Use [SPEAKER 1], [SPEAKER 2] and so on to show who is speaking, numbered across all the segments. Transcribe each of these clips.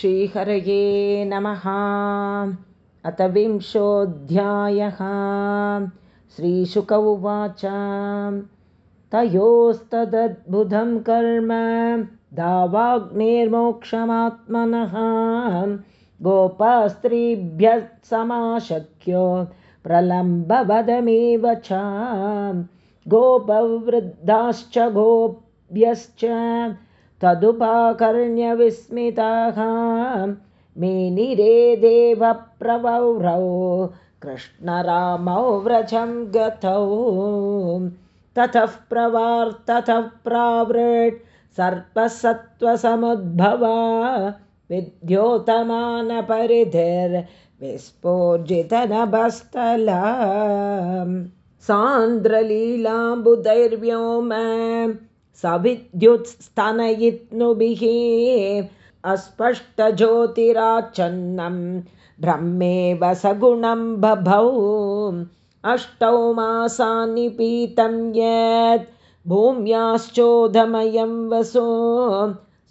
[SPEAKER 1] श्रीहरये नमः। अथ विंशोऽध्यायः। श्रीशुक उवाच। तयोस्तदद्भुतं कर्म दावाग्नेर्मोक्षमात्मनः। गोपास्त्रीभ्यः समाशक्यो प्रलम्बवदमेव च। गोपवृद्धाश्च गोप्यश्च तदुपाकर्ण्यविस्मिताः। मेनिरे देवप्रवौरौ कृष्णरामौ व्रजं गतौ। ततः प्रवार्ततः प्रावृट् सर्पसत्त्वसमुद्भवा विद्योतमानपरिधिर्विस्फोर्जितनभस्तला सान्द्रलीलाम्बुदैर्व्योम सविद्युत्स्तनयित्नुभिः अस्पष्टज्योतिराचन्नं ब्रह्मेव सगुणं बभौ अष्टौ मासानि पीतं यत् भूम्याश्चोदमयं वसो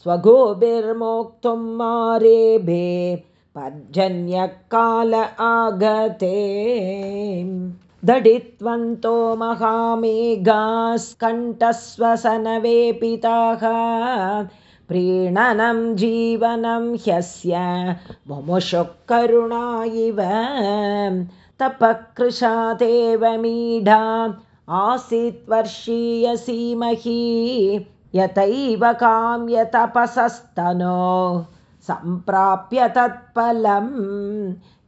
[SPEAKER 1] स्वगोभिर्मोक्तुं मारेभे पर्जन्यकाल आगते दडित्वन्तो महामेघास्कण्ठस्वसनवेपिताः प्रीणनं जीवनं ह्यस्य मुमुषुः करुणा इव तपकृशादेव मीढा आसीत् वर्षीयसीमहि यतैव काम्यतपसस्तनो सम्प्राप्य तत्फलं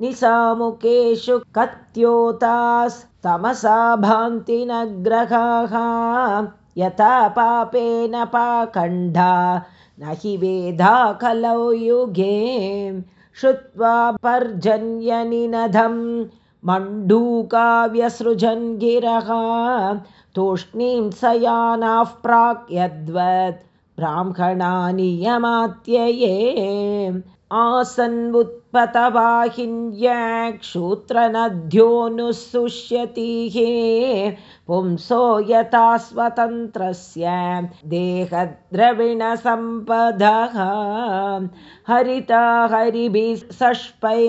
[SPEAKER 1] निसामुकेषु कत्योतास्तमसा भान्ति न ग्रहाः। यथा पापेन पाखण्डा न हि वेधा कलौ युगे। श्रुत्वा पर्जन्यनिनधं मण्डूकाव्यसृजन् गिरः। तूष्णीं सयानाः प्राक् यद्वत् ब्राह्मणानि यमात्यये आसन्वुत्पतवाहिन्यक्षूत्रनद्योऽनुसुष्यतिः पुंसो यथा स्वतन्त्रस्य देहद्रविणसम्पदः। हरिता हरिभिः सष्पै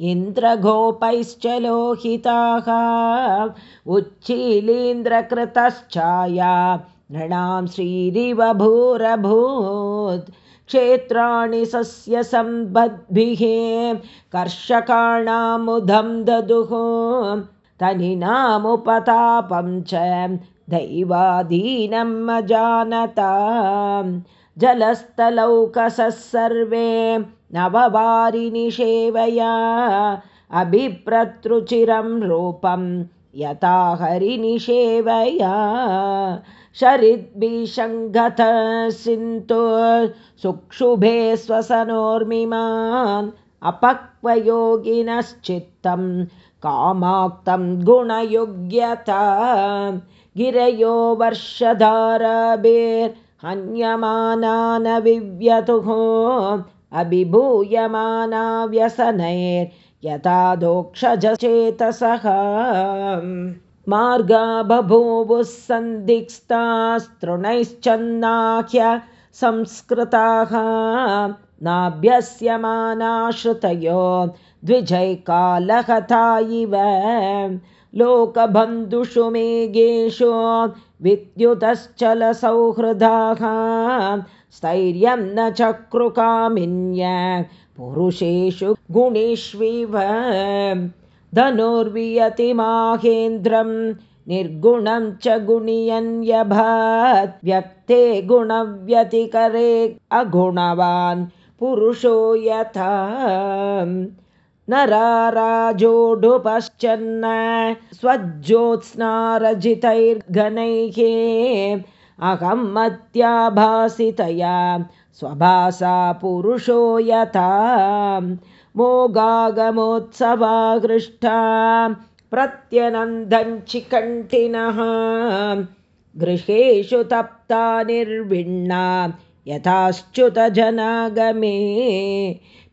[SPEAKER 1] इन्द्रगोपैश्च लोहिताः। उच्चीलीन्द्रकृतश्चाया नृणां श्रीरिवभूरभूत् क्षेत्राणि सस्यसम्पद्भिः कर्षकाणामुदं ददुः। तनिनामुपतापं च दैवाधीनम् अजानता। जलस्थलौकसः सर्वे नववारिनिषेवया अभिप्रतृचिरं रूपं यथा हरिनिषेवया शरिद्भिषङ्गत सिन्धु सुक्षुभे स्वसनोर्मिमान् अपक्वयोगिनश्चित्तं कामाक्तं गुणयुग्यता गिरयो वर्षधारभिर्हन्यमानानविव्यतुः अभिभूयमाना व्यसनैर्यथा दोक्षजचेतसः मार्गा बभूवुः सन्दिक्स्तास्तृणैश्चन्नाख्य संस्कृताः नाभ्यस्यमानाश्रुतयो द्विजैकालहता इव। लोकबन्धुषु मेघेषु विद्युतश्चलसौहृदाः स्थैर्यं न चक्रुकामिन्य पुरुषेषु गुणेष्विव धनुर्वियति माहेन्द्रं निर्गुणं च गुणियन्यभात् व्यक्ते गुणव्यतिकरे अगुणवान् पुरुषो यथा। नराराजोढुपश्चन्न स्वज्योत्स्नारजितैर्घनैः अहं मत्याभासितया स्वभासा पुरुषो यथा मोगागमोत्सवाहृष्टा प्रत्यनन्दञ्चिकण्ठिनः गृहेषु तप्ता निर्विण्णा यथाश्च्युतजनागमे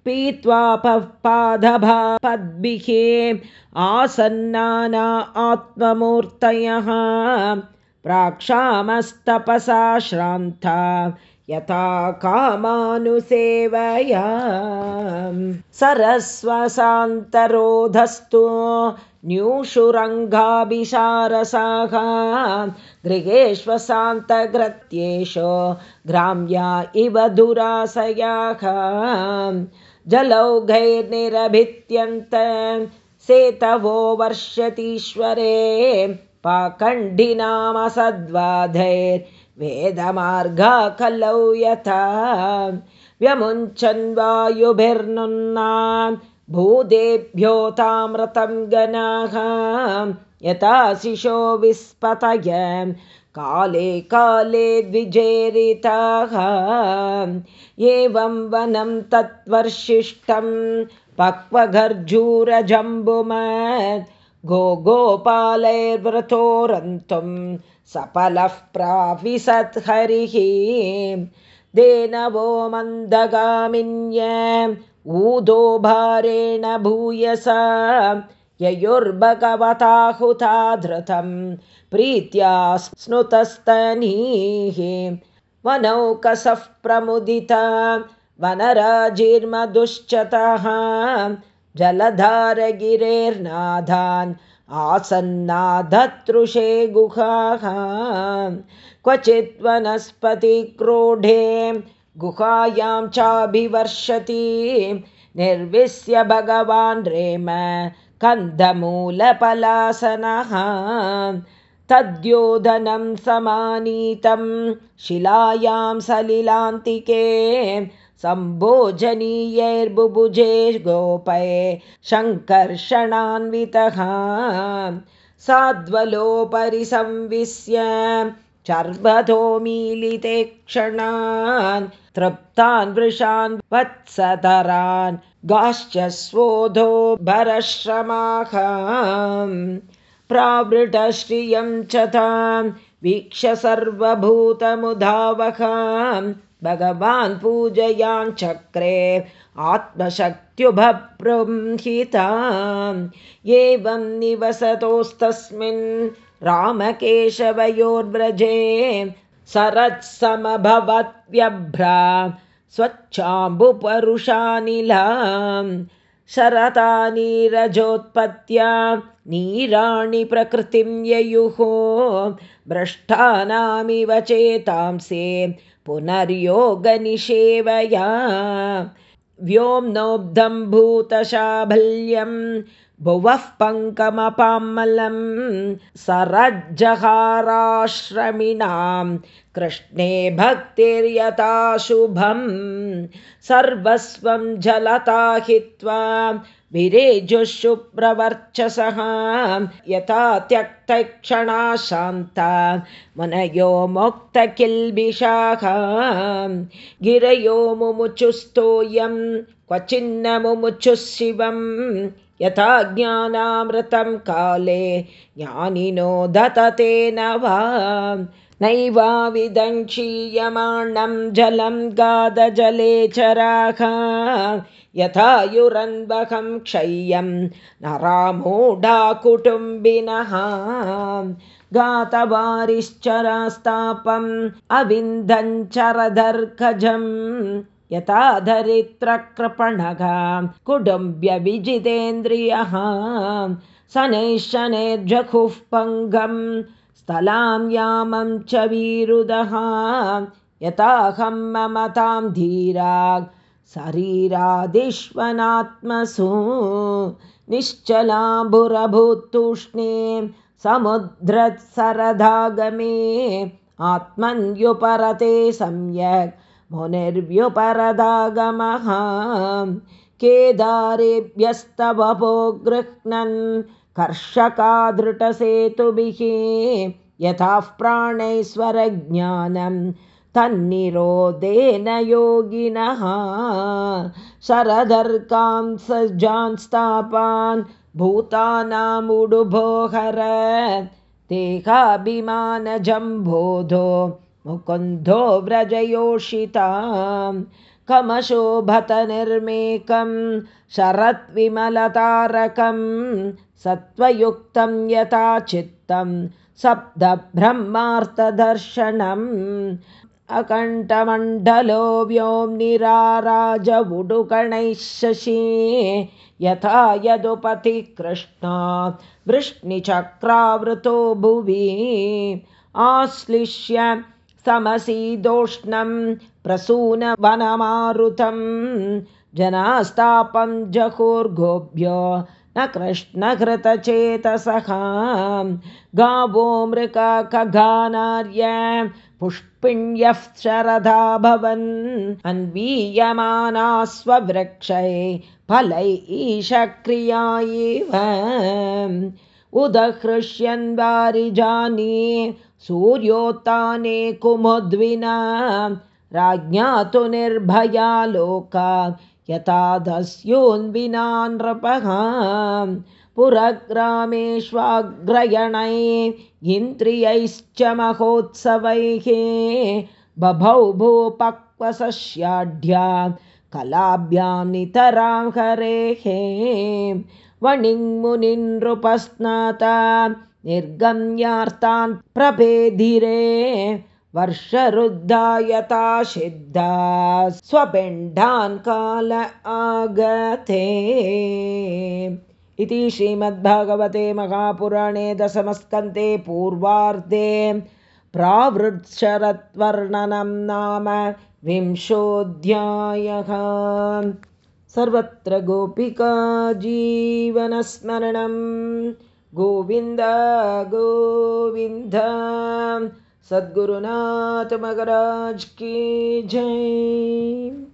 [SPEAKER 1] पीत्वा पादभापद्भिः आसन्नाना आत्ममूर्तयः प्राक्षामस्तपसा श्रान्ता यथा कामानुसेवया सरस्वसान्तरोधस्तु न्यूषुरङ्गाभिशारसाः गृहेष्वशान्तग्रत्येषु ग्राम्या इव दुरासयाः जलौघैर्निरभित्यन्त सेतवो वर्षतीश्वरे पाखण्डिनामसद्वाधैर्वेदमार्गा कलौ यथा व्यमुञ्चन् वायुभिर्नुन्ना भूदेभ्यो तामृतं गणाः यथा शिशो विस्पतय काले काले द्विजेरिताः एवं वनं तत्वर्षिष्ठं पक्वघर्जूरजम्बुमत् गो गोपालैर्व्रतोरन्तुं सफलः प्राविशत्हरिः देनवो मन्दगामिन्य ऊदो भारेण भूयसा। ययुर्भगवताहुता धृतं प्रीत्या स्नुतस्तनीः। वनौकसः प्रमुदिता वनराजिर्मदुश्चतः जलधारगिरेर्नाधान् आसन्नाधतृषे गुहाः। क्वचित् वनस्पतिक्रोढे गुहायां चाभिवर्षति। निर्विश्य भगवान् रेम कन्दमूलपलासनः। तद्योधनं समानीतं शिलायां सलिलान्तिके सम्भोजनीयैर्बुभुजे गोपै शङ्कर्षणान्वितः साध्वलोपरि संविश्य चर्वतो मीलिते क्षणान् तृप्तान् वृषान् वत्सतरान् गाश्च स्वोधो भरश्रमाः प्रावृतश्रियं च तान् वीक्ष्य सर्वभूतमुधावः भगवान् पूजयाञ्चक्रे आत्मशक्त्युभबृंहिताम् एवं निवसतोस्तस्मिन् रामकेशवयोर्व्रजे सरत्समभवत्यभ्रा स्वच्छाम्बुपरुषानिला। शरतानि रजोत्पत्त्या नीराणि प्रकृतिं ययुः भ्रष्टानामिव चेतांसे पुनर्योगनिषेवया व्योम्नोब्धं भूतशाभल्यं भुवः पङ्कमपामलं सरज्जहाराश्रमिणां कृष्णे भक्तिर्यथाशुभं सर्वस्वं जलता हित्वा विरेजुःशुप्रवर्चसः यथा त्यक्तक्षणा शान्ता मुनयो मोक्तकिल्बिषाः गिरयो मुमुचुस्तोयं क्वचिन्न मुमुचुः शिवं यथा ज्ञानामृतं काले ज्ञानिनो दतते न वा नैवाविदङ्क्षीयमाणं जलं गादजले चराः यथायुरन्वहं क्षय्यं न रामोढा कुटुम्बिनः गातवारिश्चरास्तापम् अविन्दञ्चरदर्कजं यथा धरित्रकृपणः कुटुम्ब्यविजितेन्द्रियः शनैः पङ्गं स्थलां यामं च वीरुदः यथाहं ममतां धीराग् शरीरादिष्वनात्मसु निश्चलाम्बुरभूतूष्णे समुद्रत्सरदागमे आत्मन्युपरते सम्यक् मुनिर्व्युपरदागमः केदारेभ्यस्तवपो गृह्णन् कर्षकादृटसेतुभिः यथाः प्राणैश्वरज्ञानं तन्निरोधेन योगिनः शरदर्कां सजान्स्तापान् भूतानामुडुभोहर देहाभिमानजम्बोधो मुकुन्धो व्रजयोषितां कमशोभतनिर्मेकं शरद्विमलतारकं सत्त्वयुक्तं यथा चित्तं सप्तब्रह्मार्थदर्शनम्। अकण्ठमण्डलो उडुकणैः शशी यथा यदुपतिकृष्णा वृष्णिचक्रावृतो भुवि। आश्लिष्य समसीदोष्णं प्रसूनवनमारुतं जनास्तापं जहुर्गोभ्यो न कृष्णघृतचेतसः। गावो मृगखगानार्य पुष्पिण्यः शरदा भवन्। अन्वीयमाना स्ववृक्षै फलै ईशक्रिया इव उदहृष्यन् वारिजानी सूर्योत्ताने कुमुद्विना राज्ञा तु निर्भया लोका यथा दस्योन्विना नृपः पुरग्रामेष्वाग्रयणै इन्द्रियैश्च महोत्सवैः बभौ भूपक्वसस्याढ्या कलाभ्यां नितरां हरेः। वणिङ्मुनिनृपस्नाता निर्गम्यार्तान् प्रभेधिरे वर्षरुद्धा सिद्धा। स्वपिण्डान् काल आगते। इति श्रीमद्भागवते महापुराणे दशमस्कन्ते पूर्वार्धे प्रावृत्शरत्वर्णनं नाम विंशोऽध्यायः। सर्वत्र गोपिका जीवनस्मरणं गोविन्द गोविन्द। सद्गुरुनाथ मगराज की जय